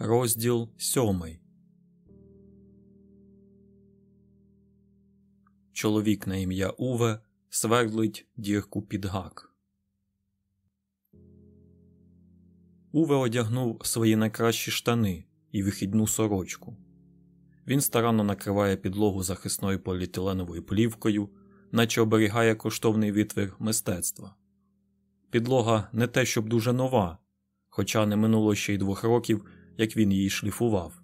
Розділ сьомий. Чоловік на ім'я Уве свердлить дірку під гак. Уве одягнув свої найкращі штани і вихідну сорочку. Він старанно накриває підлогу захисною поліетиленовою плівкою, наче оберігає коштовний витвір мистецтва. Підлога не те, щоб дуже нова, хоча не минуло ще й двох років, як він її шліфував.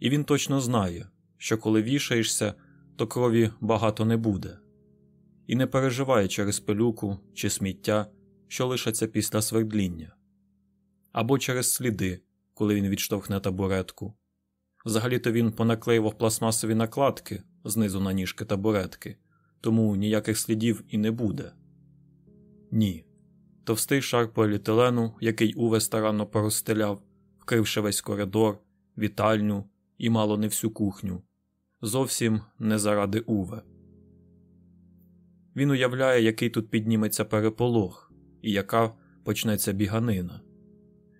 І він точно знає, що коли вішаєшся, то крові багато не буде, і не переживає через пилюку чи сміття, що лишаться після свердління, або через сліди, коли він відштовхне табуретку. Взагалі-то він понаклеював пластмасові накладки знизу на ніжки табуретки, тому ніяких слідів і не буде. Ні. Товстий шар поліетилену, який Уве старанно порозстеляв, вкривши весь коридор, вітальню і мало не всю кухню. Зовсім не заради Уве. Він уявляє, який тут підніметься переполох, і яка почнеться біганина.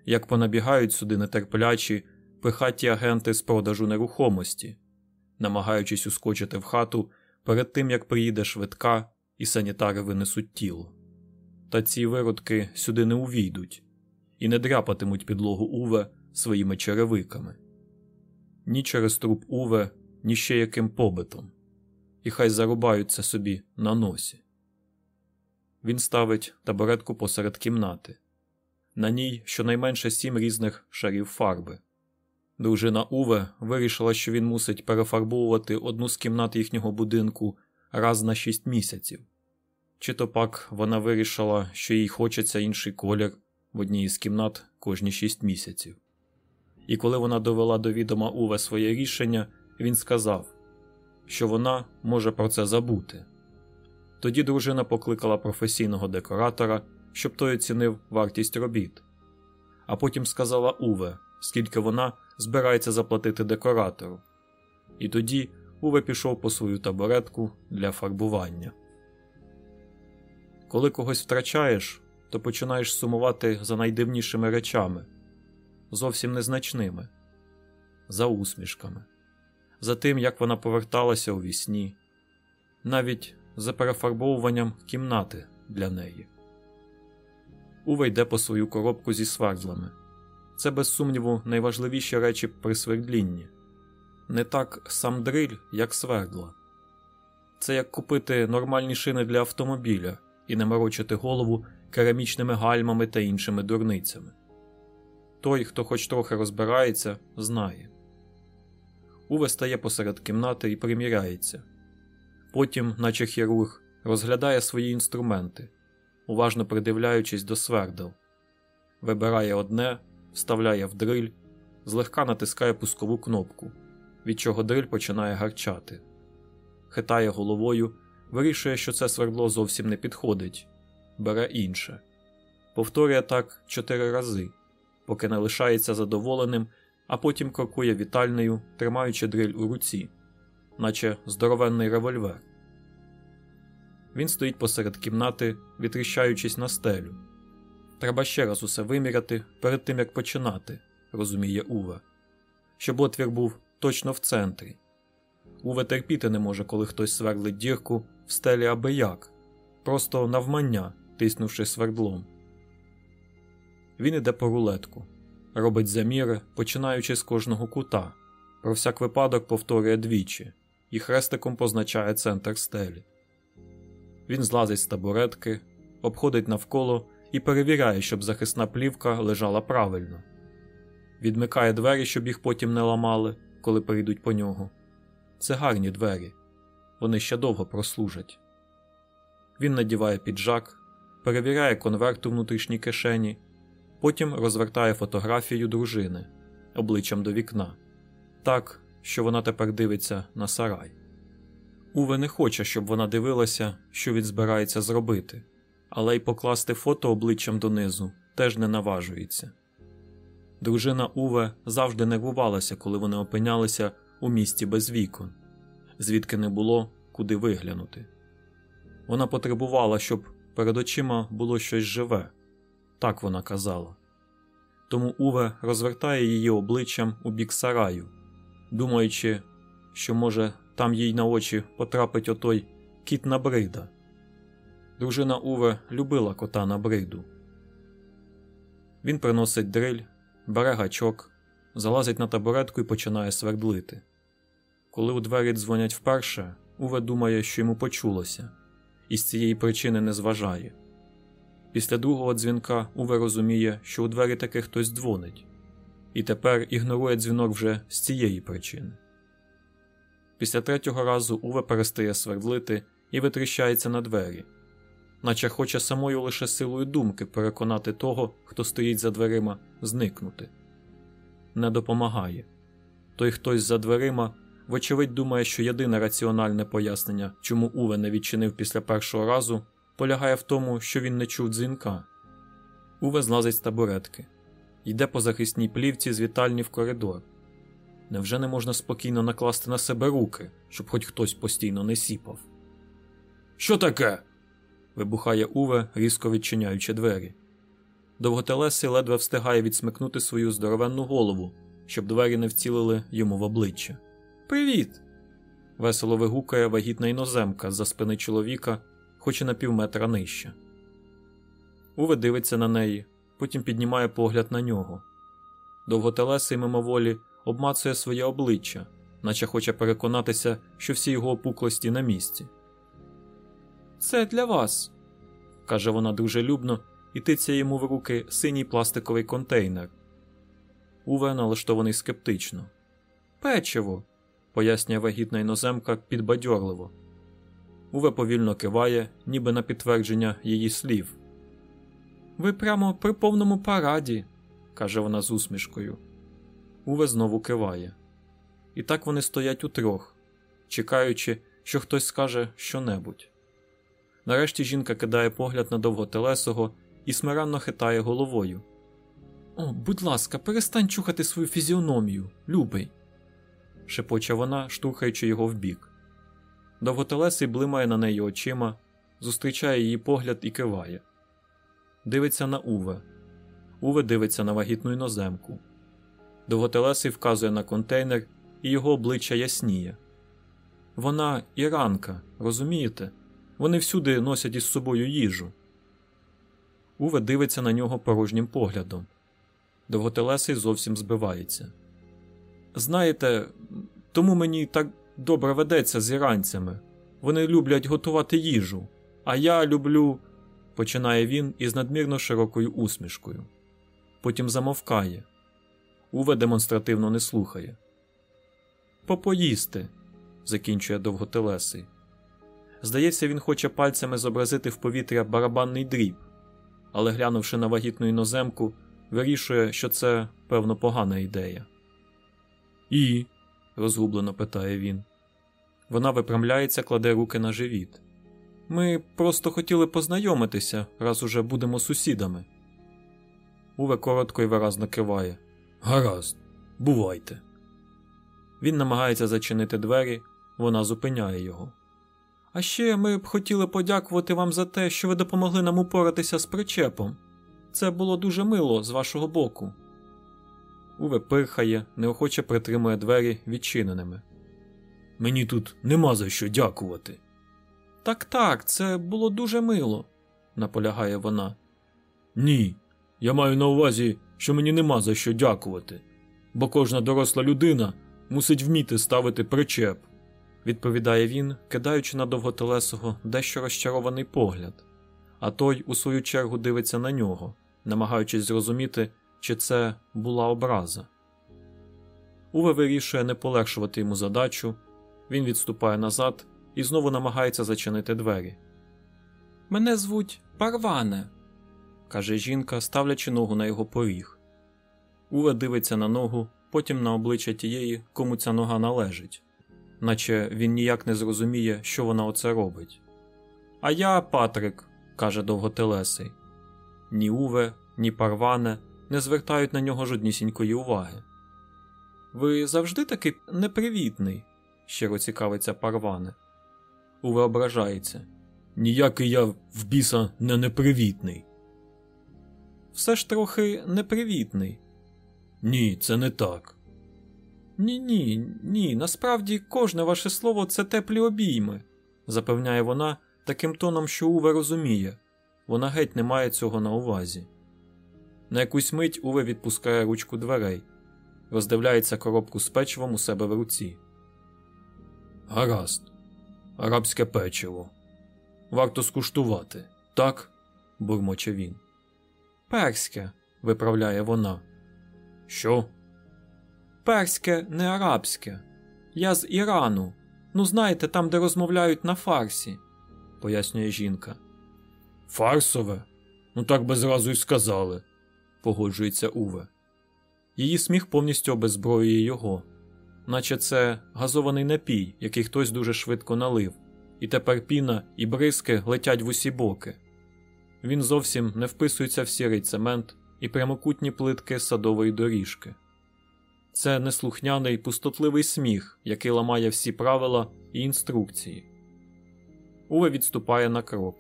Як понабігають сюди нетерплячі, пихаті агенти з продажу нерухомості, намагаючись ускочити в хату перед тим, як приїде швидка і санітари винесуть тіло. Та ці виродки сюди не увійдуть і не дряпатимуть підлогу Уве своїми черевиками. Ні через труп Уве, ні ще яким побитом, і хай зарубаються собі на носі. Він ставить табуретку посеред кімнати. На ній щонайменше сім різних шарів фарби. Дружина Уве вирішила, що він мусить перефарбовувати одну з кімнат їхнього будинку раз на шість місяців. Чи то пак вона вирішила, що їй хочеться інший колір в одній із кімнат кожні шість місяців. І коли вона довела до відома Уве своє рішення, він сказав, що вона може про це забути. Тоді дружина покликала професійного декоратора, щоб той оцінив вартість робіт, а потім сказала Уве, скільки вона збирається заплатити декоратору. І тоді Уве пішов по свою табуретку для фарбування. Коли когось втрачаєш, то починаєш сумувати за найдивнішими речами, зовсім незначними, за усмішками, за тим, як вона поверталася у вісні, навіть за перефарбовуванням кімнати для неї. Уве йде по свою коробку зі свердлами. Це, без сумніву, найважливіші речі при свердлінні. Не так сам дриль, як свердла. Це як купити нормальні шини для автомобіля і не морочити голову керамічними гальмами та іншими дурницями. Той, хто хоч трохи розбирається, знає. Уве стає посеред кімнати і приміряється. Потім, наче хірург, розглядає свої інструменти, уважно придивляючись до свердел, вибирає одне, вставляє в дриль, злегка натискає пускову кнопку, від чого дриль починає гарчати, хитає головою, вирішує, що це свердло зовсім не підходить, бере інше, повторює так чотири рази, поки не лишається задоволеним, а потім крокує вітальнею, тримаючи дриль у руці, наче здоровенний револьвер. Він стоїть посеред кімнати, відріщаючись на стелю. Треба ще раз усе виміряти перед тим, як починати, розуміє Уве, щоб отвір був точно в центрі. Уве терпіти не може, коли хтось свердлить дірку в стелі аби як, просто навмання, тиснувши свердлом. Він іде по рулетку, робить заміри, починаючи з кожного кута, про всяк випадок повторює двічі і хрестиком позначає центр стелі. Він злазить з табуретки, обходить навколо і перевіряє, щоб захисна плівка лежала правильно, відмикає двері, щоб їх потім не ламали, коли прийдуть по нього. Це гарні двері, вони ще довго прослужать. Він надіває піджак, перевіряє конверт у внутрішній кишені, потім розвертає фотографію дружини обличчям до вікна, так, що вона тепер дивиться на сарай. Уве не хоче, щоб вона дивилася, що він збирається зробити, але й покласти фото обличчям донизу теж не наважується. Дружина Уве завжди нервувалася, коли вони опинялися у місті без вікон, звідки не було куди виглянути. Вона потребувала, щоб перед очима було щось живе, так вона казала. Тому Уве розвертає її обличчям у бік сараю, думаючи, що, може, там їй на очі потрапить отой кіт на брида. Дружина Уве любила кота на бриду. Він приносить дриль, бере гачок, залазить на табуретку і починає свердлити. Коли у двері дзвонять вперше, Уве думає, що йому почулося, і з цієї причини не зважає. Після другого дзвінка Уве розуміє, що у двері таки хтось дзвонить, і тепер ігнорує дзвінок вже з цієї причини. Після третього разу Уве перестає свердлити і витріщається на двері, наче хоче самою лише силою думки переконати того, хто стоїть за дверима, зникнути. Не допомагає. Той хтось за дверима, вочевидь, думає, що єдине раціональне пояснення, чому Уве не відчинив після першого разу, полягає в тому, що він не чув дзвінка. Уве злазить з табуретки, йде по захисній плівці з вітальні в коридор. Невже не можна спокійно накласти на себе руки, щоб хоч хтось постійно не сіпав? Що таке? Вибухає Уве, різко відчиняючи двері. Довготелесий ледве встигає відсмикнути свою здоровенну голову, щоб двері не вцілили йому в обличчя. Привіт! весело вигукає вагітна іноземка за спини чоловіка, хоч і на півметра нижче. Уве дивиться на неї, потім піднімає погляд на нього. Довготелесий мимоволі обмацує своє обличчя, наче хоче переконатися, що всі його опуклості на місці. Це для вас, каже вона дружелюбно і тицяє йому в руки синій пластиковий контейнер. Уве налаштований скептично. Печиво, пояснює вагітна іноземка підбадьорливо. Уве повільно киває, ніби на підтвердження її слів. Ви прямо при повному параді, каже вона з усмішкою. Уве знову киває. І так вони стоять утрьох, чекаючи, що хтось скаже щонебудь. Нарешті жінка кидає погляд на довготелесого і смиранно хитає головою. О, будь ласка, перестань чухати свою фізіономію, любий, шепоче вона, штурхаючи його вбік. Довготелесий блимає на неї очима, зустрічає її погляд і киває. Дивиться на Уве. Уве дивиться на вагітну іноземку. Довготелесий вказує на контейнер, і його обличчя ясніє. Вона іранка, розумієте? Вони всюди носять із собою їжу. Уве дивиться на нього порожнім поглядом. Довготелесий зовсім збивається. Знаєте, тому мені так добре ведеться з іранцями. Вони люблять готувати їжу, а я люблю. починає він із надмірно широкою усмішкою. Потім замовкає. Уве демонстративно не слухає. Попоїсти, закінчує довготелесий. Здається, він хоче пальцями зобразити в повітря барабанний дріб, але, глянувши на вагітну іноземку, вирішує, що це, певно, погана ідея. І. розгублено питає він. Вона випрямляється, кладе руки на живіт. Ми просто хотіли познайомитися, раз уже будемо сусідами. Уве коротко і виразно киває. Гаразд, бувайте. Він намагається зачинити двері, вона зупиняє його. А ще ми б хотіли подякувати вам за те, що ви допомогли нам упоратися з причепом. Це було дуже мило з вашого боку. Уве пирхає, неохоче притримує двері відчиненими. Мені тут нема за що дякувати. Так так, це було дуже мило, наполягає вона. Ні, я маю на увазі, що мені нема за що дякувати, бо кожна доросла людина мусить вміти ставити причеп відповідає він, кидаючи на довготелесого дещо розчарований погляд, а той, у свою чергу, дивиться на нього, намагаючись зрозуміти, чи це була образа. Уве вирішує не полегшувати йому задачу, він відступає назад і знову намагається зачинити двері. Мене звуть Парване, каже жінка, ставлячи ногу на його поріг. Уве дивиться на ногу, потім на обличчя тієї, кому ця нога належить наче він ніяк не зрозуміє, що вона оце робить. А я, Патрик, каже довготелесий. Ні Уве, ні Парване не звертають на нього жоднісінької уваги. Ви завжди такий непривітний, щиро цікавиться Парване. Уве ображається. Ніякий я в біса не непривітний. Все ж трохи непривітний. Ні, це не так. Ні, ні, ні. Насправді кожне ваше слово це теплі обійми, запевняє вона таким тоном, що Уве розуміє. Вона геть не має цього на увазі. На якусь мить Уве відпускає ручку дверей, роздивляється коробку з печивом у себе в руці. Гаразд, арабське печиво. Варто скуштувати, так? бурмоче він. Перське, виправляє вона. Що? Перське, не арабське. Я з Ірану. Ну, знаєте, там, де розмовляють на фарсі, пояснює жінка. Фарсове? Ну так би зразу й сказали, погоджується Уве. Її сміх повністю обезброює його, наче це газований напій, який хтось дуже швидко налив, і тепер піна і бризки летять в усі боки. Він зовсім не вписується в сірий цемент і прямокутні плитки садової доріжки. Це неслухняний пустотливий сміх, який ламає всі правила і інструкції. Уве відступає на крок.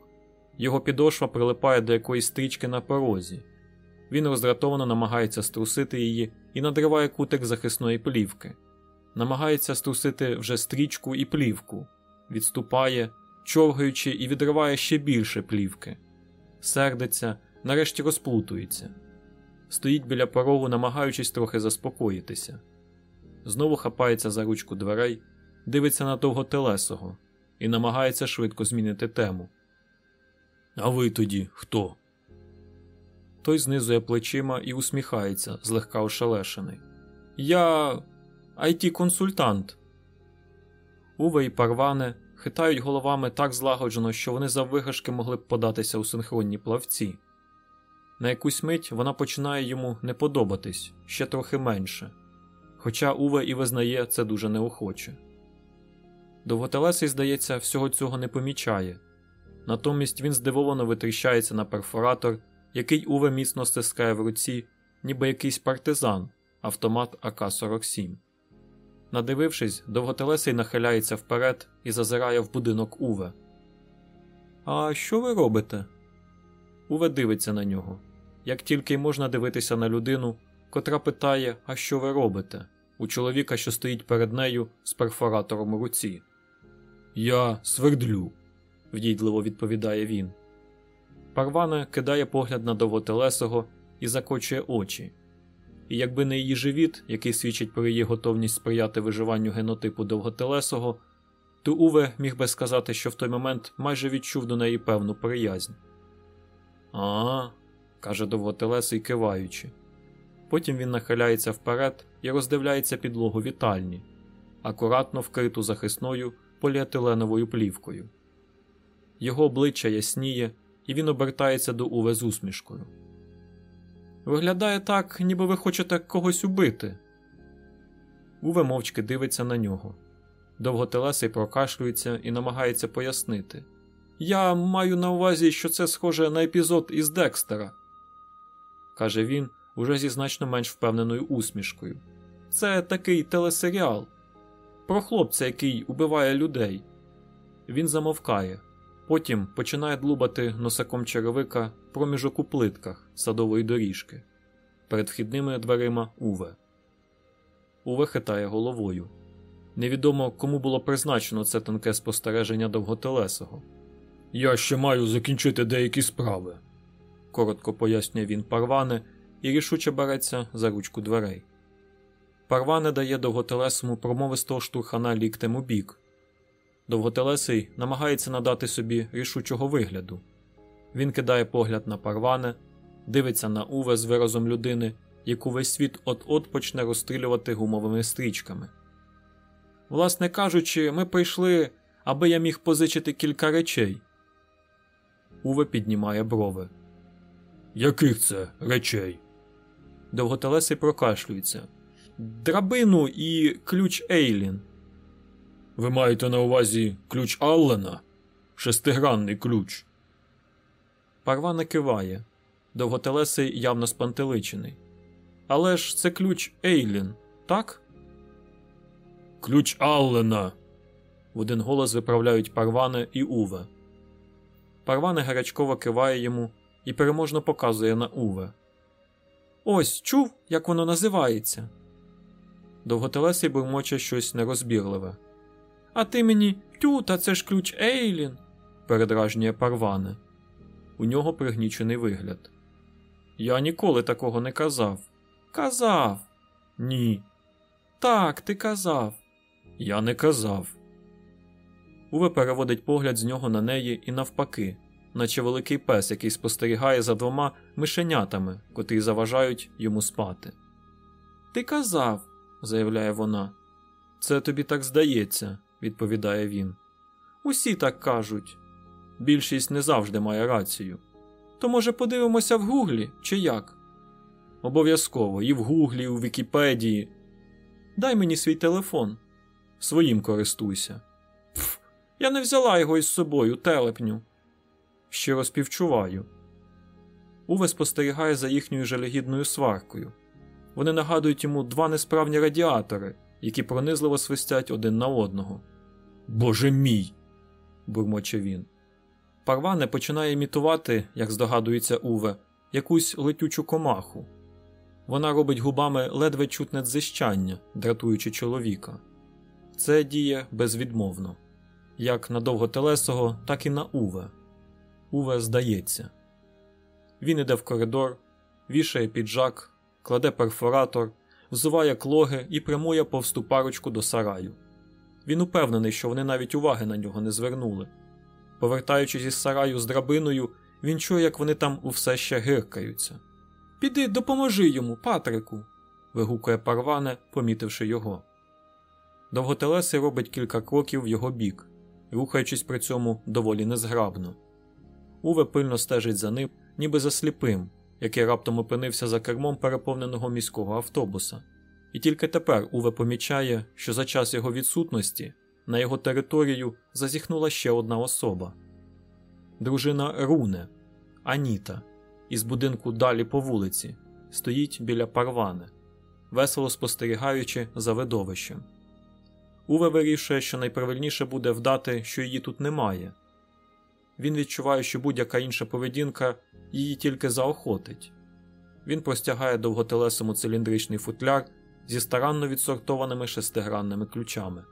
Його підошва прилипає до якоїсь стрічки на порозі. Він роздратовано намагається струсити її і надриває кутик захисної плівки. Намагається струсити вже стрічку і плівку, відступає, човгаючи і відриває ще більше плівки. Сердиться, нарешті розплутується. Стоїть біля порогу, намагаючись трохи заспокоїтися. Знову хапається за ручку дверей, дивиться на довготелесого і намагається швидко змінити тему. А ви тоді хто? Той знизує плечима і усміхається, злегка ошелешений. Я it консультант Уве і Парване хитають головами так злагоджено, що вони заввигашки могли б податися у синхронні плавці. На якусь мить вона починає йому не подобатись ще трохи менше, хоча Уве і визнає це дуже неохоче. Довготелесий, здається, всього цього не помічає, натомість він здивовано витріщається на перфоратор, який Уве міцно стискає в руці, ніби якийсь партизан, автомат АК-47. Надивившись, довготелесий нахиляється вперед і зазирає в будинок Уве. А що ви робите? Уве дивиться на нього. Як тільки й можна дивитися на людину, котра питає, а що ви робите, у чоловіка, що стоїть перед нею з перфоратором у руці. Я свердлю, вдійдливо відповідає він. Парвана кидає погляд на довготелесого і закочує очі. І якби не її живіт, який свідчить про її готовність сприяти виживанню генотипу довготелесого, то Уве міг би сказати, що в той момент майже відчув до неї певну приязнь. А, каже довготелесий, киваючи. Потім він нахиляється вперед і роздивляється підлогу вітальні, акуратно вкриту захисною поліетиленовою плівкою. Його обличчя ясніє, і він обертається до Уве з усмішкою. Виглядає так, ніби ви хочете когось убити. Уве мовчки дивиться на нього. Довготелесий прокашлюється і намагається пояснити. Я маю на увазі, що це схоже на епізод із Декстера, каже він уже зі значно менш впевненою усмішкою. Це такий телесеріал про хлопця, який убиває людей. Він замовкає, потім починає длубати носаком черевика проміжок у плитках садової доріжки. Перед вхідними дверима Уве. Уве хитає головою. Невідомо кому було призначено це тонке спостереження довготелесого. Я ще маю закінчити деякі справи, коротко пояснює він парване і рішуче береться за ручку дверей. Парване дає довготелесому промовистого штурхана ліктем у бік. Довготелесий намагається надати собі рішучого вигляду. Він кидає погляд на парване, дивиться на Уве з виразом людини, яку весь світ от-от почне розстрілювати гумовими стрічками. Власне кажучи, ми прийшли, аби я міг позичити кілька речей. Уве піднімає брови. Яких це речей? Довготелесий прокашлюється. Драбину і ключ Ейлін. Ви маєте на увазі ключ Аллена? Шестигранний ключ. Парвана киває. Довготелесий явно спантеличений. Але ж це ключ Ейлін, так? Ключ Аллена. В один голос виправляють Парване і Уве. Парване гарячково киває йому і переможно показує на Уве. Ось чув, як воно називається. Довготелесий бурмоче щось нерозбірливе. А ти мені тю, та це ж ключ Ейлін, передражнює парване. У нього пригнічений вигляд. Я ніколи такого не казав. Казав. Ні. Так, ти казав. Я не казав. Уве переводить погляд з нього на неї і навпаки, наче великий пес, який спостерігає за двома мишенятами, котрі заважають йому спати. Ти казав, заявляє вона. Це тобі так здається, відповідає він. Усі так кажуть. Більшість не завжди має рацію. То, може, подивимося в Гуглі чи як? Обов'язково і в Гуглі, і в Вікіпедії. Дай мені свій телефон. Своїм користуйся. Я не взяла його із собою, телепню. Щиро співчуваю. Уве спостерігає за їхньою жалюгідною сваркою. Вони нагадують йому два несправні радіатори, які пронизливо свистять один на одного. Боже мій. бурмоче він. Парване починає імітувати, як здогадується Уве, якусь летючу комаху. Вона робить губами ледве чутне дзищання, дратуючи чоловіка. Це діє безвідмовно, як на довготелесого, так і на Уве. Уве здається. Він іде в коридор, вішає піджак, кладе перфоратор, взуває клоги і прямує повсту парочку до сараю. Він упевнений, що вони навіть уваги на нього не звернули. Повертаючись із сараю з драбиною, він чує, як вони там усе ще гиркаються. Піди, допоможи йому, Патрику. вигукує парване, помітивши його. Довготелесий робить кілька кроків в його бік, рухаючись при цьому доволі незграбно. Уве пильно стежить за ним, ніби за сліпим, який раптом опинився за кермом переповненого міського автобуса. І тільки тепер Уве помічає, що за час його відсутності на його територію зазіхнула ще одна особа дружина Руне, Аніта, із будинку далі по вулиці, стоїть біля парвани, весело спостерігаючи за видовищем. Уве вирішує, що найправильніше буде вдати, що її тут немає. Він відчуває, що будь-яка інша поведінка її тільки заохотить. Він простягає довготелесому циліндричний футляр зі старанно відсортованими шестигранними ключами.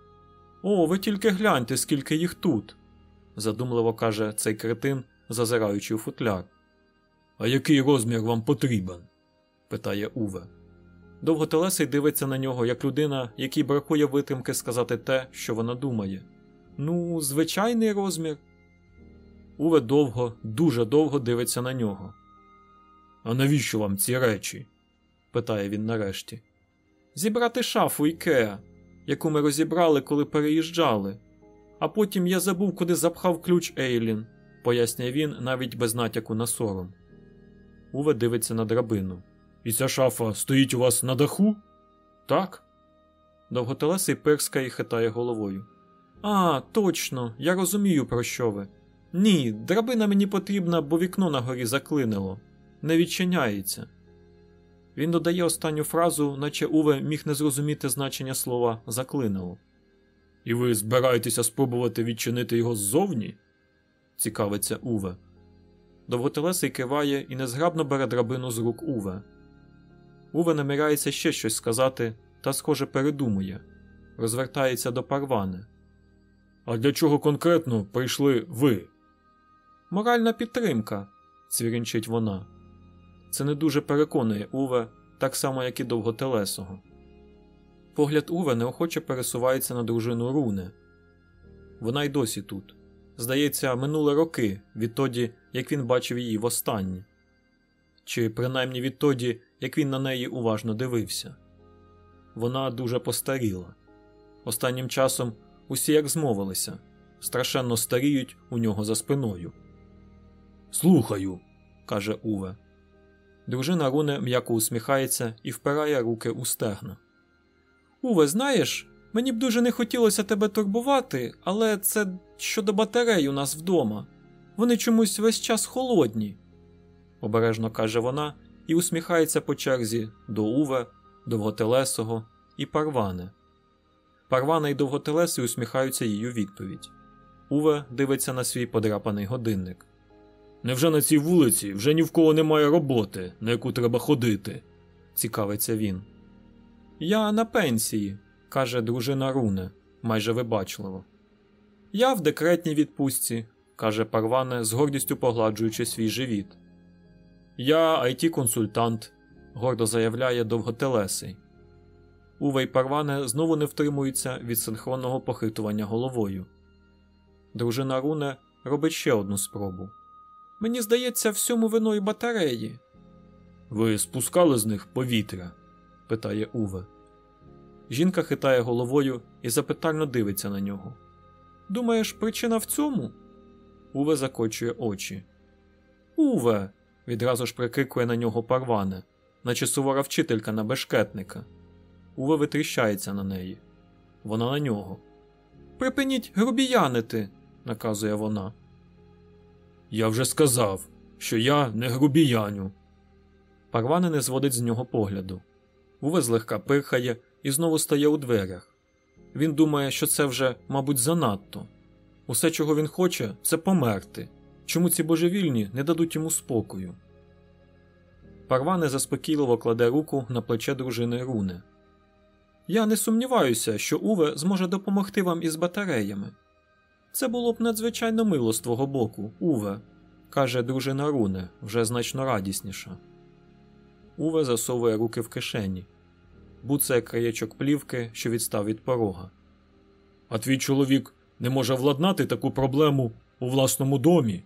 О, ви тільки гляньте, скільки їх тут, задумливо каже цей кретин, зазираючи у футляр. А який розмір вам потрібен? питає Уве. Довготелесий дивиться на нього як людина, якій бракує витримки сказати те, що вона думає. Ну, звичайний розмір. Уве довго, дуже довго дивиться на нього. А навіщо вам ці речі? питає він нарешті. Зібрати шафу Ікеа, яку ми розібрали, коли переїжджали. А потім я забув, куди запхав ключ Ейлін, пояснює він навіть без натяку на сором. Уве дивиться на драбину. І ця шафа стоїть у вас на даху? Так. Довготелесий пирскає і хитає головою. А, точно, я розумію, про що ви. Ні, драбина мені потрібна, бо вікно на горі заклинило. Не відчиняється. Він додає останню фразу, наче Уве міг не зрозуміти значення слова заклинило. І ви збираєтеся спробувати відчинити його ззовні? цікавиться Уве. Довготелесий киває і незграбно бере драбину з рук Уве. Уве наміряється ще щось сказати, та, схоже, передумує, розвертається до парвани. А для чого конкретно прийшли ви? Моральна підтримка, цвірінчить вона. Це не дуже переконує Уве, так само, як і довготелесого. Погляд Уве неохоче пересувається на дружину Руне. Вона й досі тут. Здається, минули роки відтоді, як він бачив її востаннє. Чи принаймні відтоді, як він на неї уважно дивився. Вона дуже постаріла. Останнім часом усі як змовилися, страшенно старіють у нього за спиною. Слухаю, каже Уве. Дружина Руне м'яко усміхається і впирає руки у стегна. Уве, знаєш, мені б дуже не хотілося тебе турбувати, але це щодо батарей у нас вдома. Вони чомусь весь час холодні, обережно каже вона і усміхається по черзі до Уве, довготелесого і Парване. Парвана і довготелеси усміхаються її відповідь. Уве дивиться на свій подрапаний годинник. Невже на цій вулиці вже ні в кого немає роботи, на яку треба ходити? цікавиться він. Я на пенсії, каже дружина Руне, майже вибачливо. Я в декретній відпустці, каже Парване, з гордістю погладжуючи свій живіт. Я it консультант гордо заявляє довготелесий. Уве й Парване знову не втримуються від синхронного похитування головою. Дружина Руне робить ще одну спробу. Мені здається, всьому виною батареї. Ви спускали з них повітря? питає Уве. Жінка хитає головою і запитально дивиться на нього. Думаєш, причина в цьому? Уве закочує очі. Уве. Відразу ж прикрикує на нього парване, наче сувора вчителька на бешкетника. Уве витріщається на неї. Вона на нього. Припиніть грубіянити, наказує вона. Я вже сказав, що я не грубіяню. Парване не зводить з нього погляду. Уве злегка пирхає і знову стає у дверях. Він думає, що це вже, мабуть, занадто. Усе, чого він хоче, це померти. Чому ці божевільні не дадуть йому спокою? Парване заспокійливо кладе руку на плече дружини Руне. Я не сумніваюся, що Уве зможе допомогти вам із батареями. Це було б надзвичайно мило з твого боку, Уве, каже дружина Руне, вже значно радісніша. Уве засовує руки в кишені, буцає краєчок плівки, що відстав від порога. А твій чоловік не може владнати таку проблему у власному домі.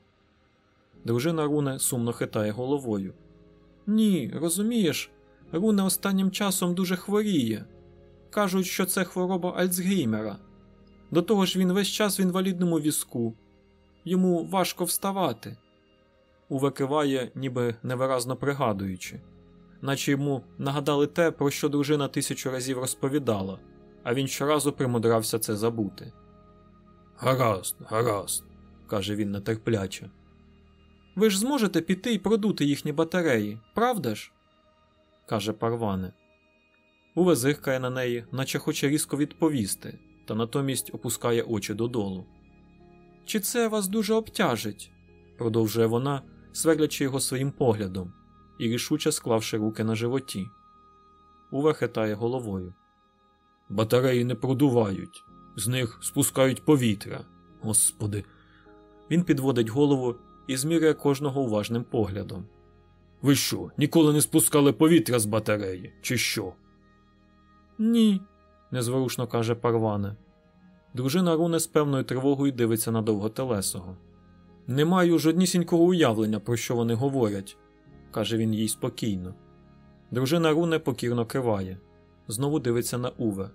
Дружина Руне сумно хитає головою. Ні, розумієш, Руне останнім часом дуже хворіє. Кажуть, що це хвороба Альцгеймера. До того ж, він весь час в інвалідному візку. Йому важко вставати. Уве киває, ніби невиразно пригадуючи, наче йому нагадали те, про що дружина тисячу разів розповідала, а він щоразу примудрався це забути. Гаразд, гаразд, каже він нетерпляче. Ви ж зможете піти і продути їхні батареї, правда ж? каже Парване. Уве зиркає на неї, наче хоче різко відповісти, та натомість опускає очі додолу. Чи це вас дуже обтяжить? продовжує вона, свердлячи його своїм поглядом і рішуче склавши руки на животі. Уве хитає головою. Батареї не продувають, з них спускають повітря. Господи. Він підводить голову і зміряє кожного уважним поглядом. Ви що, ніколи не спускали повітря з батареї, чи що? Ні, незворушно каже Парване. Дружина Руне з певною тривогою дивиться на довготелесого. Не маю жоднісінького уявлення, про що вони говорять, каже він їй спокійно. Дружина Руне покірно киває, знову дивиться на Уве.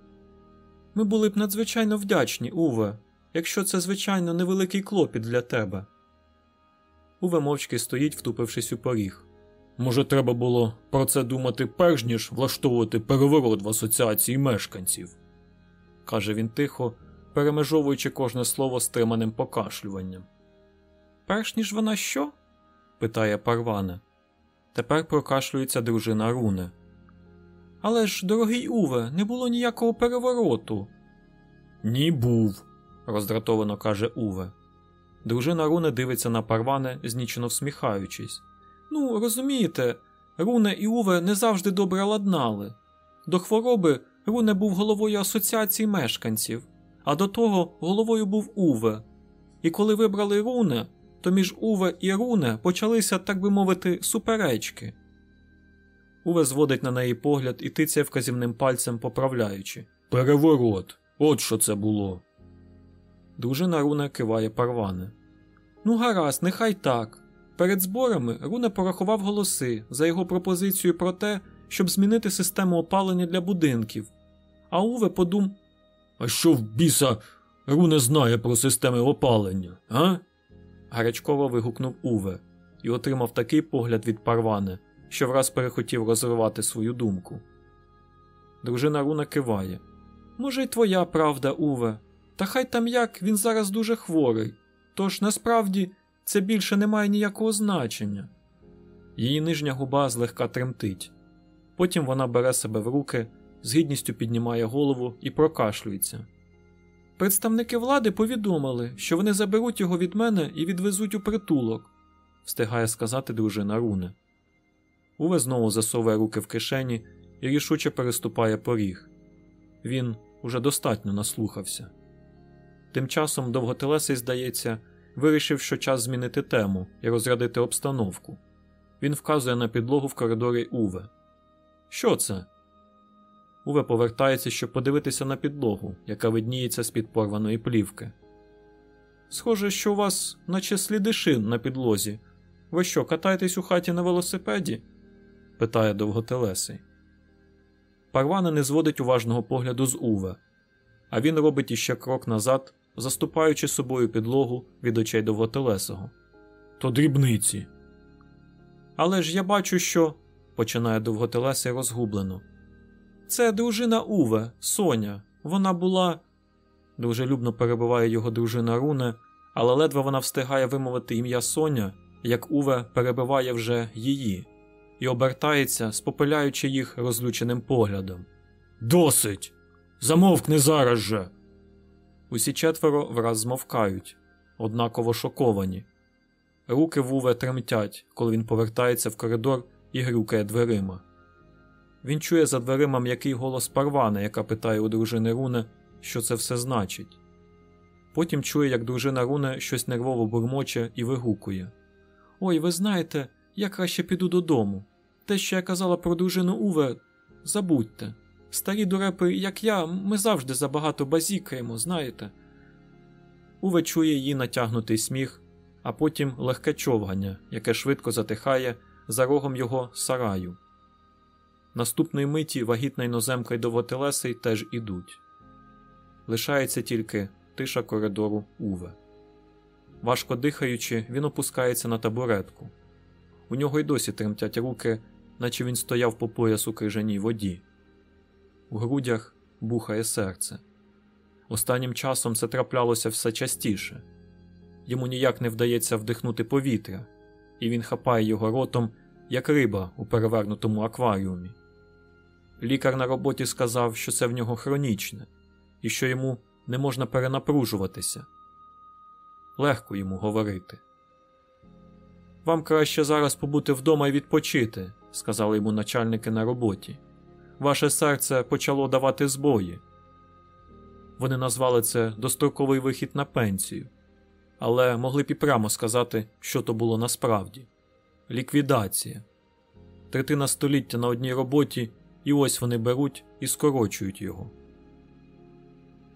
Ми були б надзвичайно вдячні, Уве, якщо це, звичайно, невеликий клопіт для тебе. Уве мовчки стоїть, втупившись у поріг. Може, треба було про це думати перш ніж влаштовувати переворот в асоціації мешканців, каже він тихо, перемежовуючи кожне слово стриманим покашлюванням. Перш ніж вона що? питає Парване. Тепер прокашлюється дружина Руне. Але ж, дорогий Уве, не було ніякого перевороту. Ні, був, роздратовано каже Уве. Дружина Руне дивиться на Парване, знічено всміхаючись. Ну, розумієте, Руне і Уве не завжди добре ладнали. До хвороби Руне був головою асоціації мешканців, а до того головою був Уве. І коли вибрали Руне, то між Уве і Руне почалися, так би мовити, суперечки. Уве зводить на неї погляд і тицяє вказівним пальцем, поправляючи. Переворот, от що це було. Дружина Руне киває парване. Ну, гаразд, нехай так. Перед зборами Руне порахував голоси за його пропозицію про те, щоб змінити систему опалення для будинків. А Уве подум. А що в біса Руне знає про системи опалення, а? гарячково вигукнув Уве і отримав такий погляд від парване, що враз перехотів розривати свою думку. Дружина Руна киває. Може, й твоя правда, Уве, та хай там як він зараз дуже хворий, тож насправді це більше не має ніякого значення. Її нижня губа злегка тремтить. Потім вона бере себе в руки, з гідністю піднімає голову і прокашлюється. Представники влади повідомили, що вони заберуть його від мене і відвезуть у притулок. встигає сказати дружина Руне. Уве знову засовує руки в кишені і рішуче переступає поріг. Він уже достатньо наслухався. Тим часом довготелесий, здається, вирішив, що час змінити тему і розрядити обстановку. Він вказує на підлогу в коридорі Уве. Що це? Уве повертається, щоб подивитися на підлогу, яка видніється з під порваної плівки. Схоже, що у вас, наче сліди шин на підлозі. Ви що, катаєтесь у хаті на велосипеді? питає довготелесий. Парвана не зводить уважного погляду з Уве, а він робить іще крок назад, заступаючи собою підлогу від очей довготелесого. То дрібниці. Але ж я бачу, що. починає довготелесий розгублено. Це дружина Уве, Соня. Вона була. Дружелюбно перебиває його дружина Руне, але ледве вона встигає вимовити ім'я Соня, як Уве перебиває вже її і обертається, спопиляючи їх розлюченим поглядом. Досить! Замовкни зараз же. Усі четверо враз змовкають, однаково шоковані. Руки Вуве тремтять, коли він повертається в коридор і грюкає дверима. Він чує за дверима м'який голос Парвана, яка питає у дружини Руне, що це все значить. Потім чує, як дружина Руне щось нервово бурмоче і вигукує Ой, ви знаєте, я краще піду додому. Те, що я казала про дружину Уве, забудьте. Старі дурепи, як я, ми завжди забагато базікаємо, знаєте. Уве чує її натягнутий сміх, а потім легке човгання, яке швидко затихає за рогом його сараю. Наступної миті вагітна іноземка й довготелесий теж ідуть. Лишається тільки тиша коридору Уве. Важко дихаючи, він опускається на табуретку. У нього й досі тремтять руки, наче він стояв по пояс у крижаній воді. У грудях бухає серце. Останнім часом це траплялося все частіше. Йому ніяк не вдається вдихнути повітря, і він хапає його ротом, як риба у перевернутому акваріумі. Лікар на роботі сказав, що це в нього хронічне, і що йому не можна перенапружуватися. Легко йому говорити. Вам краще зараз побути вдома і відпочити, сказали йому начальники на роботі. Ваше серце почало давати збої. Вони назвали це достроковий вихід на пенсію, але могли б і прямо сказати, що то було насправді ліквідація. Третина століття на одній роботі, і ось вони беруть і скорочують його.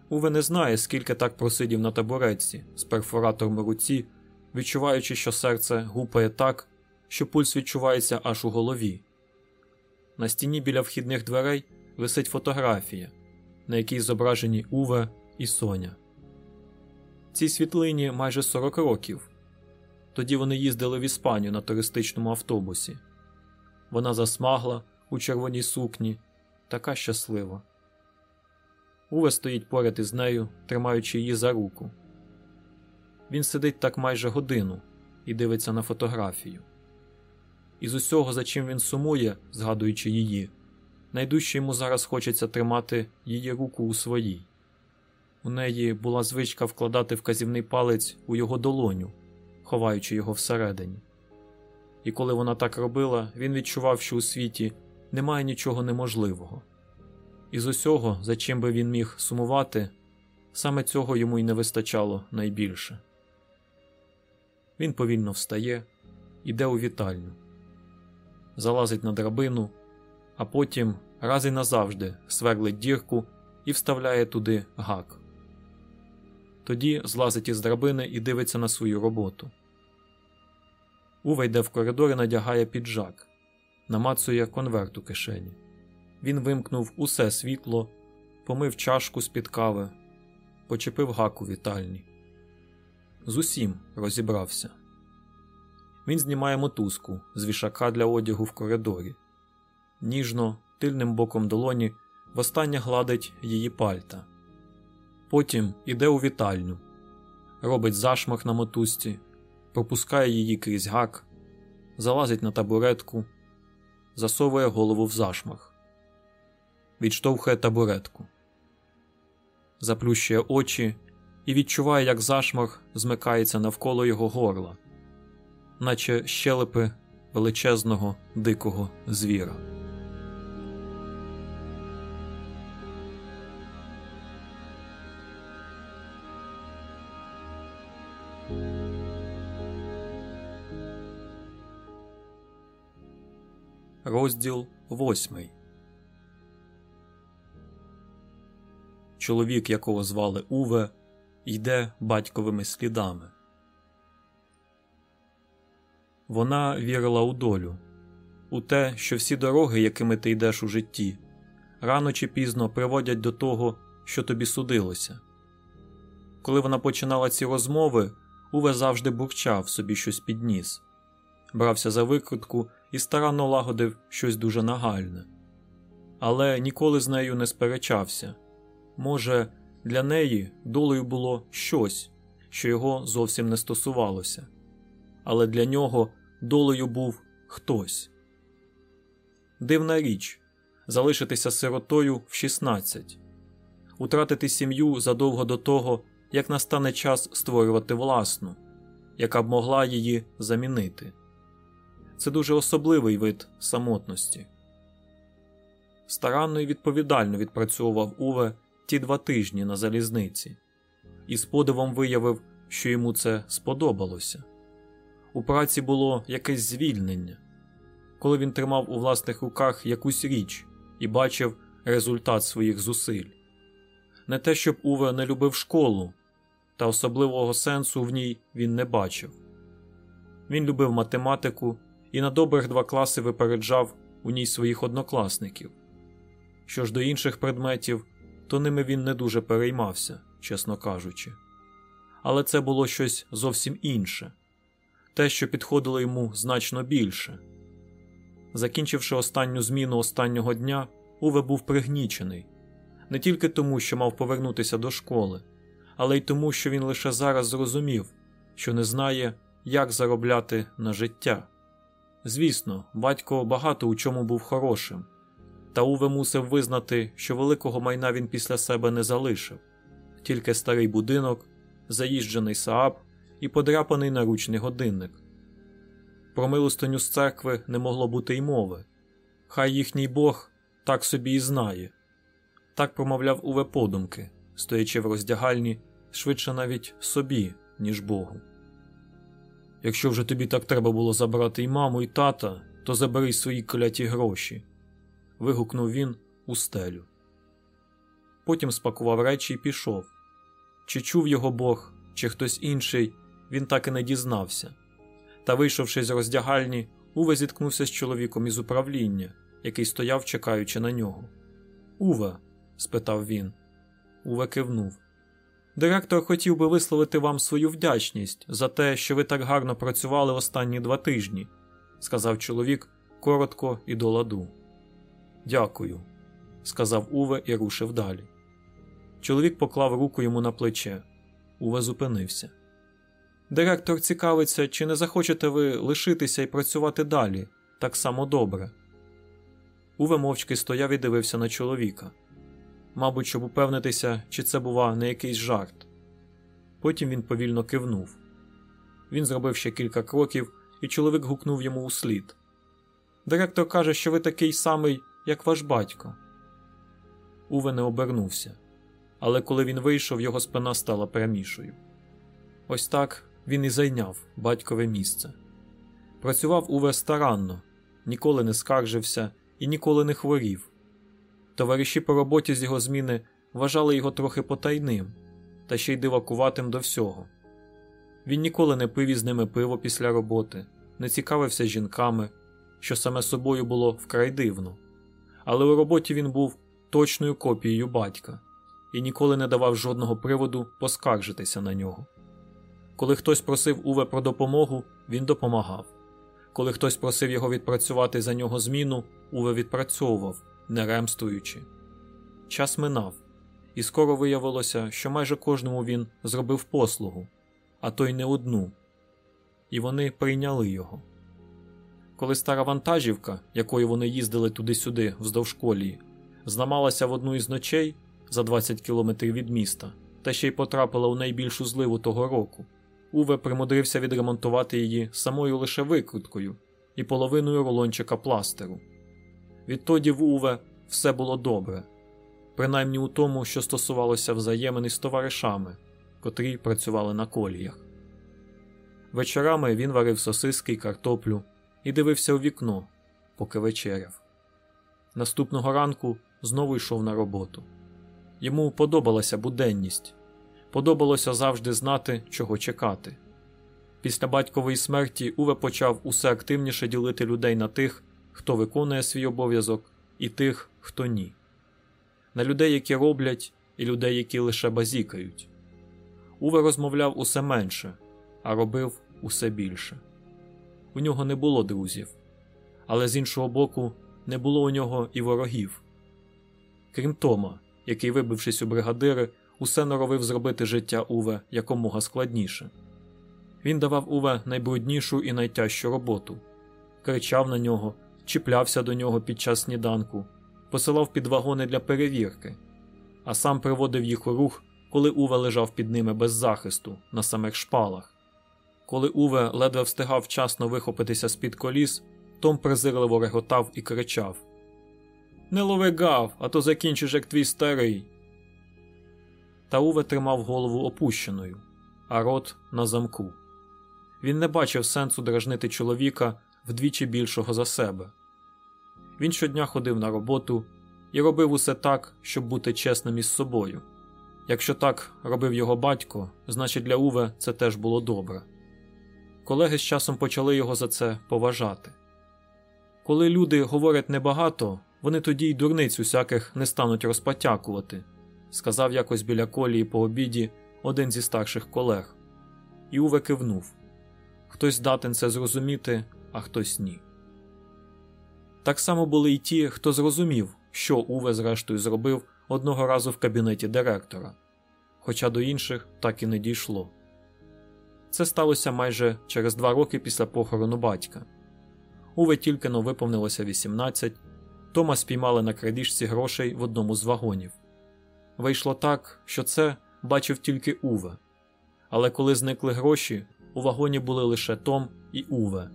Уве не знає, скільки так просидів на табуретці з перфоратором у руці, відчуваючи, що серце гупає так, що пульс відчувається аж у голові. На стіні біля вхідних дверей висить фотографія, на якій зображені Уве і Соня. Цій світлині майже 40 років. Тоді вони їздили в Іспанію на туристичному автобусі. Вона засмагла у червоній сукні, така щаслива. Уве стоїть поряд із нею, тримаючи її за руку. Він сидить так майже годину і дивиться на фотографію. Із усього, за чим він сумує, згадуючи її, найдужче йому зараз хочеться тримати її руку у своїй. У неї була звичка вкладати вказівний палець у його долоню, ховаючи його всередині. І коли вона так робила, він відчував, що у світі немає нічого неможливого. Із усього, за чим би він міг сумувати, саме цього йому й не вистачало найбільше. Він повільно встає, іде у вітальню, залазить на драбину, а потім раз і назавжди сверлить дірку і вставляє туди гак. Тоді злазить із драбини і дивиться на свою роботу. Ува йде в коридор і надягає піджак, намацує конверт у кишені. Він вимкнув усе світло, помив чашку з під кави, почепив гак у вітальні. З усім розібрався. Він знімає мотузку з вішака для одягу в коридорі. Ніжно, тильним боком долоні востаннє гладить її пальта. Потім іде у вітальню, робить зашмах на мотузці, пропускає її крізь гак, залазить на табуретку, засовує голову в зашмах, відштовхує табуретку, заплющує очі і відчуває, як зашмах змикається навколо його горла. Наче щелепи величезного дикого звіра. Розділ восьмий. Чоловік, якого звали Уве, йде батьковими слідами. Вона вірила у долю, у те, що всі дороги, якими ти йдеш у житті, рано чи пізно приводять до того, що тобі судилося. Коли вона починала ці розмови, Уве завжди бурчав собі щось під ніс, брався за викрутку і старанно лагодив щось дуже нагальне, але ніколи з нею не сперечався. Може, для неї долею було щось, що його зовсім не стосувалося, але для нього долею був хтось. Дивна річ залишитися сиротою в 16, утратити сім'ю задовго до того, як настане час створювати власну, яка б могла її замінити. Це дуже особливий вид самотності. Старанно і відповідально відпрацьовував Уве ті два тижні на залізниці, і з подивом виявив, що йому це сподобалося. У праці було якесь звільнення, коли він тримав у власних руках якусь річ і бачив результат своїх зусиль. Не те, щоб Уве не любив школу, та особливого сенсу в ній він не бачив. Він любив математику і на добрих два класи випереджав у ній своїх однокласників. Що ж до інших предметів, то ними він не дуже переймався, чесно кажучи. Але це було щось зовсім інше те, що підходило йому значно більше. Закінчивши останню зміну останнього дня, Уве був пригнічений не тільки тому, що мав повернутися до школи, але й тому, що він лише зараз зрозумів, що не знає, як заробляти на життя. Звісно, батько багато у чому був хорошим, та Уве мусив визнати, що великого майна він після себе не залишив, тільки старий будинок, заїжджений Сааб і подряпаний наручний годинник. Про милостиню з церкви не могло бути й мови. Хай їхній Бог так собі і знає. Так промовляв Уве подумки, стоячи в роздягальні швидше навіть собі, ніж Богу. Якщо вже тобі так треба було забрати і маму, і тата, то забери свої кляті гроші. вигукнув він у стелю. Потім спакував речі і пішов. Чи чув його Бог, чи хтось інший, він так і не дізнався. Та, вийшовши з роздягальні, Уве зіткнувся з чоловіком із управління, який стояв, чекаючи на нього. Уве? спитав він. Уве кивнув. Директор хотів би висловити вам свою вдячність за те, що ви так гарно працювали останні два тижні, сказав чоловік коротко і до ладу. Дякую, сказав Уве і рушив далі. Чоловік поклав руку йому на плече. Уве зупинився. Директор цікавиться, чи не захочете ви лишитися і працювати далі так само добре. Уве мовчки стояв і дивився на чоловіка мабуть, щоб упевнитися, чи це, бува, не якийсь жарт. Потім він повільно кивнув. Він зробив ще кілька кроків, і чоловік гукнув йому услід. Директор каже, що ви такий самий, як ваш батько. Уве не обернувся, але коли він вийшов, його спина стала прямішою. Ось так він і зайняв батькове місце. Працював Уве старанно, ніколи не скаржився і ніколи не хворів. Товариші по роботі з його зміни вважали його трохи потайним та ще й дивакуватим до всього. Він ніколи не пив із ними пиво після роботи, не цікавився жінками, що саме собою було вкрай дивно, але у роботі він був точною копією батька і ніколи не давав жодного приводу поскаржитися на нього. Коли хтось просив Уве про допомогу, він допомагав. Коли хтось просив його відпрацювати за нього зміну, Уве відпрацьовував не ремствуючи. Час минав, і скоро виявилося, що майже кожному він зробив послугу, а то й не одну, і вони прийняли його. Коли стара вантажівка, якою вони їздили туди-сюди, вздовж колії, зламалася в одну із ночей за 20 кілометрів від міста, та ще й потрапила у найбільшу зливу того року, Уве примудрився відремонтувати її самою лише викруткою і половиною рулончика пластеру. Відтоді в Уве все було добре, принаймні у тому, що стосувалося взаємин із товаришами, котрі працювали на коліях. Вечорами він варив сосиски й картоплю і дивився у вікно, поки вечеряв. Наступного ранку знову йшов на роботу. Йому подобалася буденність, подобалося завжди знати, чого чекати. Після батькової смерті Уве почав усе активніше ділити людей на тих, хто виконує свій обов'язок, і тих, хто ні, на людей, які роблять, і людей, які лише базікають. Уве розмовляв усе менше, а робив усе більше. У нього не було друзів, але з іншого боку, не було у нього і ворогів. Крім Тома, який, вибившись у бригадири, усе норовив зробити життя Уве якомога складніше. Він давав Уве найбруднішу і найтяжчу роботу, кричав на нього, чіплявся до нього під час сніданку, посилав під вагони для перевірки, а сам приводив їх у рух, коли Уве лежав під ними без захисту на самих шпалах. Коли Уве ледве встигав вчасно вихопитися з під коліс, Том презирливо реготав і кричав Не лови гав, а то закінчиш, як твій старий. Та Уве тримав голову опущеною, а рот на замку. Він не бачив сенсу дражнити чоловіка вдвічі більшого за себе. Він щодня ходив на роботу і робив усе так, щоб бути чесним із собою. Якщо так робив його батько, значить для Уве це теж було добре. Колеги з часом почали його за це поважати. Коли люди говорять небагато, вони тоді й дурниць усяких не стануть розпотякувати, сказав якось біля колії по обіді один зі старших колег. І Уве кивнув хтось здатен це зрозуміти, а хтось ні. Так само були й ті, хто зрозумів, що Уве, зрештою, зробив одного разу в кабінеті директора, хоча до інших так і не дійшло. Це сталося майже через два роки після похорону батька. Уве тільки но виповнилося 18, Тома спіймали на крадіжці грошей в одному з вагонів. Вийшло так, що це бачив тільки Уве. Але коли зникли гроші, у вагоні були лише Том і Уве.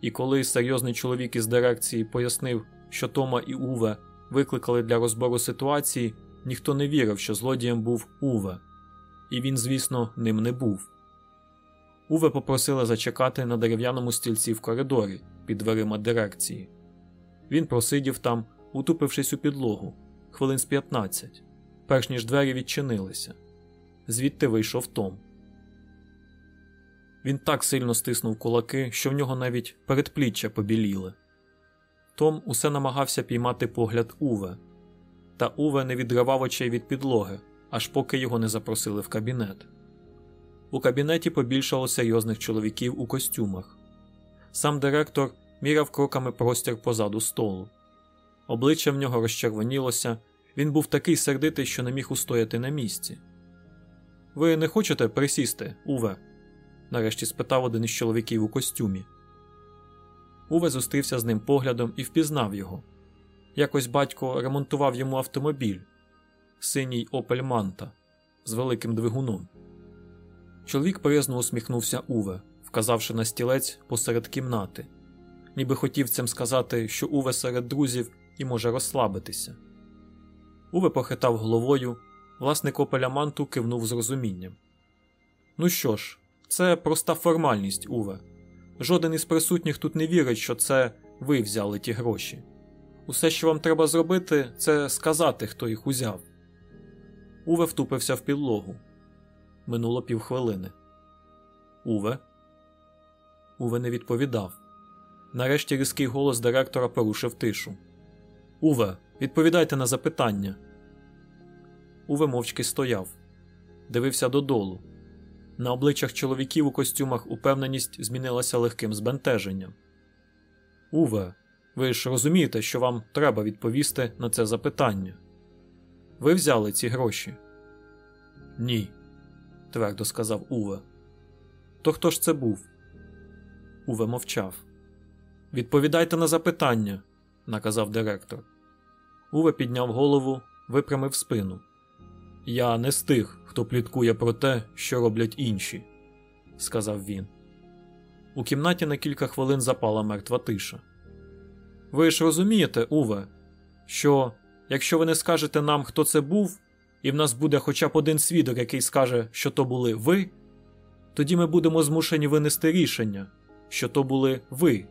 І коли серйозний чоловік із дирекції пояснив, що Тома і Уве викликали для розбору ситуації, ніхто не вірив, що злодієм був Уве, і він, звісно, ним не був. Уве попросили зачекати на дерев'яному стільці в коридорі під дверима дирекції. Він просидів там, утупившись у підлогу, хвилин з 15, перш ніж двері відчинилися. Звідти вийшов Том. Він так сильно стиснув кулаки, що в нього навіть передпліччя побіліли. Том усе намагався піймати погляд Уве, та Уве не відривав очей від підлоги, аж поки його не запросили в кабінет. У кабінеті побільшало серйозних чоловіків у костюмах. Сам директор міряв кроками простір позаду столу. Обличчя в нього розчервонілося, він був такий сердитий, що не міг устояти на місці. Ви не хочете присісти, Уве? нарешті спитав один із чоловіків у костюмі. Уве зустрівся з ним поглядом і впізнав його. Якось батько ремонтував йому автомобіль синій Опель Манта з великим двигуном. Чоловік приязно усміхнувся Уве, вказавши на стілець посеред кімнати, ніби хотів цим сказати, що Уве серед друзів і може розслабитися. Уве похитав головою, власник Опеля Манту кивнув з розумінням. Ну що ж, це проста формальність, Уве. Жоден із присутніх тут не вірить, що це ви взяли ті гроші. Усе, що вам треба зробити, це сказати, хто їх узяв. Уве втупився в підлогу. Минуло півхвилини. Уве. Уве не відповідав. Нарешті різкий голос директора порушив тишу. Уве, відповідайте на запитання. Уве мовчки стояв, дивився додолу. На обличчях чоловіків у костюмах упевненість змінилася легким збентеженням. Уве, ви ж розумієте, що вам треба відповісти на це запитання. Ви взяли ці гроші? Ні, твердо сказав Уве. То хто ж це був? Уве мовчав. Відповідайте на запитання, наказав директор. Уве підняв голову, випрямив спину. Я не з тих, хто пліткує про те, що роблять інші. сказав він. У кімнаті на кілька хвилин запала мертва тиша. Ви ж розумієте, Уве, що якщо ви не скажете нам, хто це був, і в нас буде хоча б один свідок, який скаже, що то були ви, тоді ми будемо змушені винести рішення, що то були ви,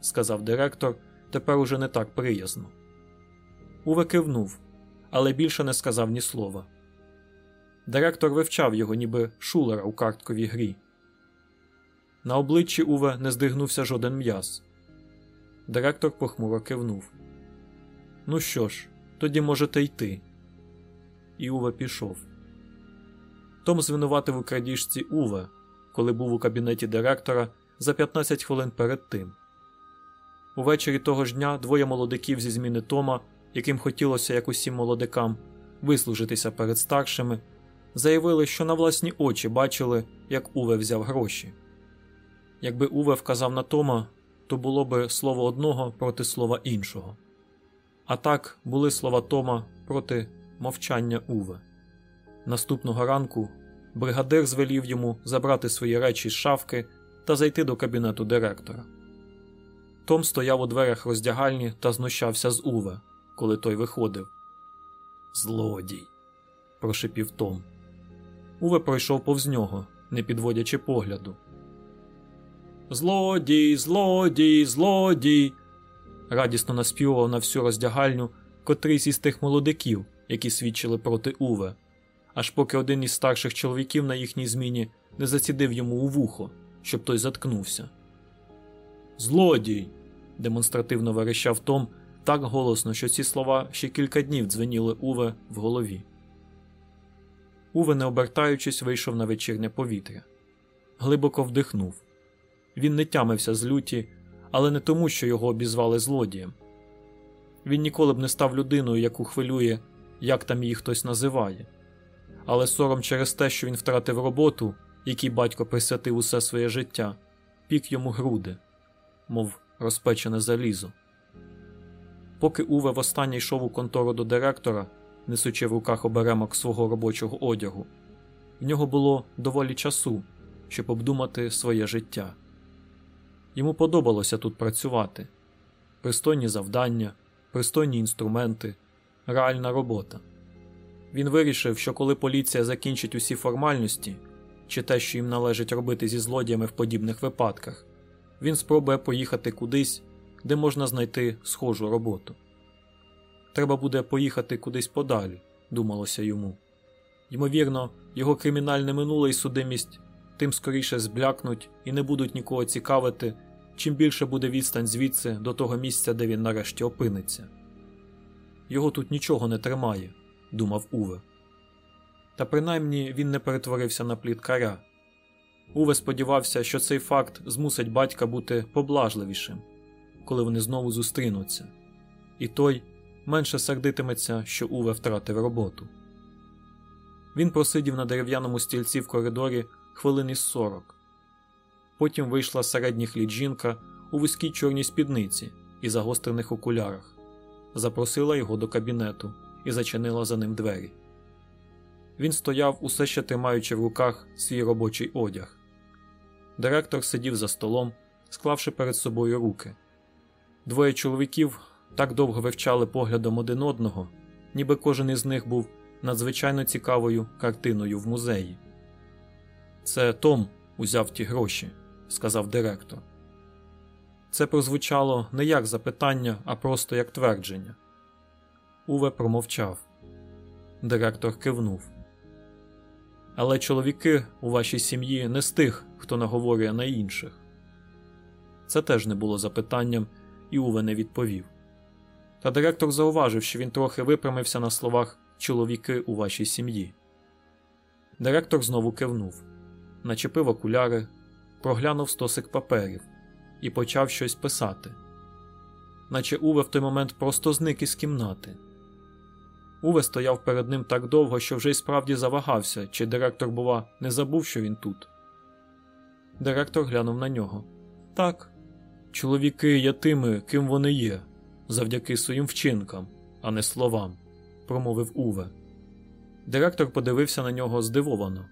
сказав директор, тепер уже не так приязно. Уве кивнув, але більше не сказав ні слова. Директор вивчав його, ніби шулера у картковій грі. На обличчі Уве не здригнувся жоден м'яз. Директор похмуро кивнув. Ну що ж, тоді можете йти. І Уве пішов. Том звинуватив у крадіжці Уве, коли був у кабінеті директора за 15 хвилин перед тим. Увечері того ж дня двоє молодиків зі зміни Тома, яким хотілося, як усім молодикам, вислужитися перед старшими, заявили, що на власні очі бачили, як Уве взяв гроші. Якби Уве вказав на Тома, то було би слово одного проти слова іншого. А так були слова Тома проти мовчання Уве. Наступного ранку бригадир звелів йому забрати свої речі з шафки та зайти до кабінету директора. Том стояв у дверях роздягальні та знущався з Уве, коли той виходив. Злодій. прошипів Том. Уве пройшов повз нього, не підводячи погляду. Злодій, злодій, злодій. радісно наспівував на всю роздягальню котрийсь із тих молодиків, які свідчили проти Уве, аж поки один із старших чоловіків на їхній зміні не зацідив йому у вухо, щоб той заткнувся. Злодій. демонстративно верещав Том так голосно, що ці слова ще кілька днів дзвеніли Уве в голові. Уве, не обертаючись, вийшов на вечірнє повітря. Глибоко вдихнув. Він не тямився з люті, але не тому, що його обізвали злодієм. Він ніколи б не став людиною, яку хвилює, як там її хтось називає. Але сором через те, що він втратив роботу, якій батько присвятив усе своє життя, пік йому груди, мов розпечене залізо. Поки Уве востаннє йшов у контору до директора, несучи в руках оберемок свого робочого одягу, в нього було доволі часу, щоб обдумати своє життя. Йому подобалося тут працювати пристойні завдання, пристойні інструменти, реальна робота. Він вирішив, що коли поліція закінчить усі формальності чи те, що їм належить робити зі злодіями в подібних випадках, він спробує поїхати кудись, де можна знайти схожу роботу. Треба буде поїхати кудись подалі, думалося йому. Ймовірно, його кримінальне минуле і судимість тим скоріше зблякнуть і не будуть нікого цікавити, чим більше буде відстань звідси до того місця, де він нарешті опиниться. Його тут нічого не тримає, думав Уве. Та принаймні він не перетворився на пліткаря. Уве сподівався, що цей факт змусить батька бути поблажливішим, коли вони знову зустрінуться, і той менше сердитиметься, що Уве втратив роботу. Він просидів на дерев'яному стільці в коридорі хвилин із сорок. Потім вийшла середніх літ жінка у вузькій чорній спідниці і загострених окулярах, запросила його до кабінету і зачинила за ним двері. Він стояв, усе ще тримаючи в руках свій робочий одяг. Директор сидів за столом, склавши перед собою руки. Двоє чоловіків так довго вивчали поглядом один одного, ніби кожен із них був надзвичайно цікавою картиною в музеї. Це Том узяв ті гроші, сказав директор. Це прозвучало не як запитання, а просто як твердження. Уве промовчав. Директор кивнув. Але чоловіки у вашій сім'ї не з тих, хто наговорює на інших. Це теж не було запитанням, і Уве не відповів. Та директор зауважив, що він трохи випрямився на словах чоловіки у вашій сім'ї. Директор знову кивнув, начепив окуляри, проглянув стосик паперів і почав щось писати. Наче Уве в той момент просто зник із кімнати. Уве стояв перед ним так довго, що вже й справді завагався, чи директор, бува, не забув, що він тут. Директор глянув на нього. Так, чоловіки є тими, ким вони є, завдяки своїм вчинкам, а не словам, промовив Уве. Директор подивився на нього здивовано.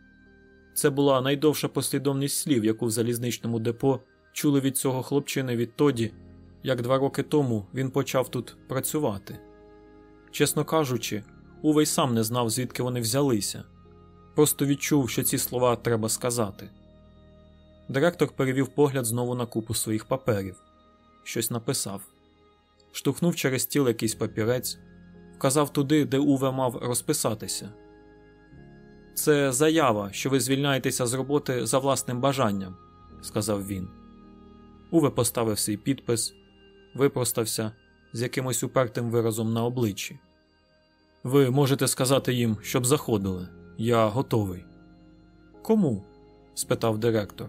Це була найдовша послідовність слів, яку в залізничному депо чули від цього хлопчини відтоді, як два роки тому він почав тут працювати. Чесно кажучи, Увей сам не знав, звідки вони взялися, просто відчув, що ці слова треба сказати. Директор перевів погляд знову на купу своїх паперів, щось написав, штовхнув через стіл якийсь папірець, вказав туди, де Уве мав розписатися. Це заява, що ви звільняєтеся з роботи за власним бажанням, сказав він. Уве поставив свій підпис, випростався з якимось упертим виразом на обличчі. Ви можете сказати їм, щоб заходили. Я готовий. Кому? спитав директор.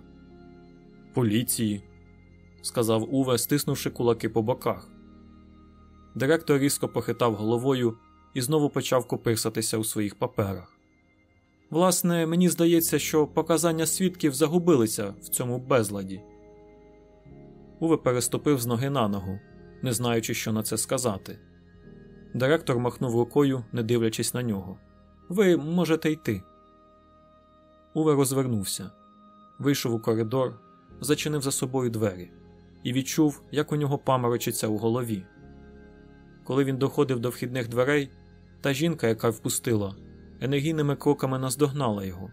Поліції, сказав Уве, стиснувши кулаки по боках. Директор різко похитав головою і знову почав копирсатися у своїх паперах. Власне, мені здається, що показання свідків загубилися в цьому безладі. Уве переступив з ноги на ногу, не знаючи, що на це сказати. Директор махнув рукою, не дивлячись на нього. Ви можете йти. Уве розвернувся, вийшов у коридор, зачинив за собою двері і відчув, як у нього паморочиться у голові. Коли він доходив до вхідних дверей, та жінка, яка впустила, енергійними кроками наздогнала його,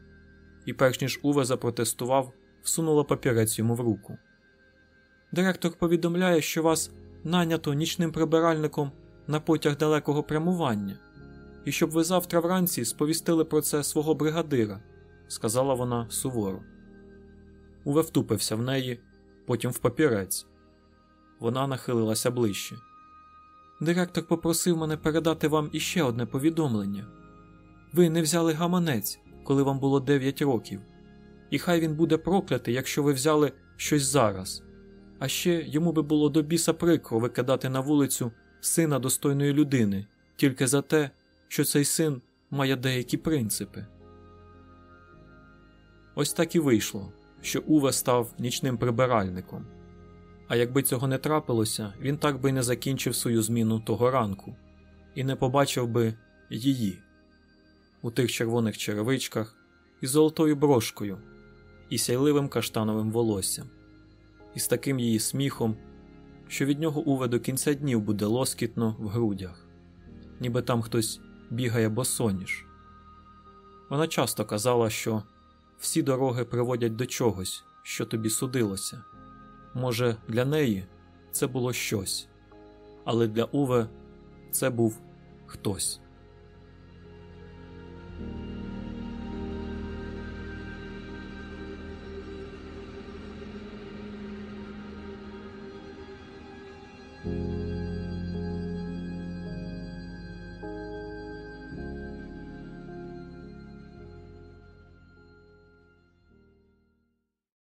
і, перш ніж Уве запротестував, всунула папірець йому в руку. Директор повідомляє, що вас нанято нічним прибиральником на потяг далекого прямування, і щоб ви завтра вранці сповістили про це свого бригадира, сказала вона суворо. Уве втупився в неї, потім в папірець. Вона нахилилася ближче. Директор попросив мене передати вам іще одне повідомлення. Ви не взяли гаманець, коли вам було 9 років, і хай він буде проклятий, якщо ви взяли щось зараз. А ще йому би було до біса прикро викидати на вулицю сина достойної людини тільки за те, що цей син має деякі принципи. Ось так і вийшло, що Уве став нічним прибиральником. А якби цього не трапилося, він так би й не закінчив свою зміну того ранку і не побачив би її у тих червоних черевичках із золотою брошкою і сяйливим каштановим волоссям, і з таким її сміхом, що від нього Уве до кінця днів буде лоскітно в грудях, ніби там хтось бігає босоніж. Вона часто казала, що всі дороги приводять до чогось, що тобі судилося. Може, для неї це було щось, але для Уве це був хтось.